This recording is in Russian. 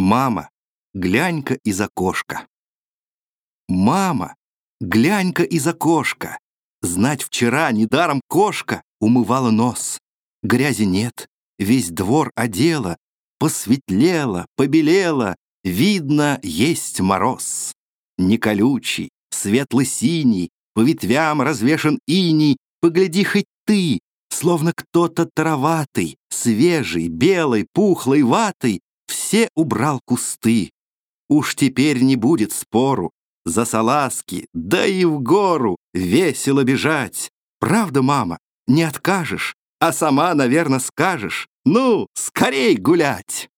Мама, глянь-ка из окошка. Мама, глянь-ка из окошка. Знать вчера недаром кошка умывала нос. Грязи нет, весь двор одела, Посветлело, побелело, видно, есть мороз. Не колючий, светло-синий, По ветвям развешан иней, Погляди хоть ты, словно кто-то тароватый, Свежий, белой, пухлой ватой Все убрал кусты. Уж теперь не будет спору, За салазки, да и в гору Весело бежать. Правда, мама, не откажешь, А сама, наверное, скажешь, «Ну, скорей гулять!»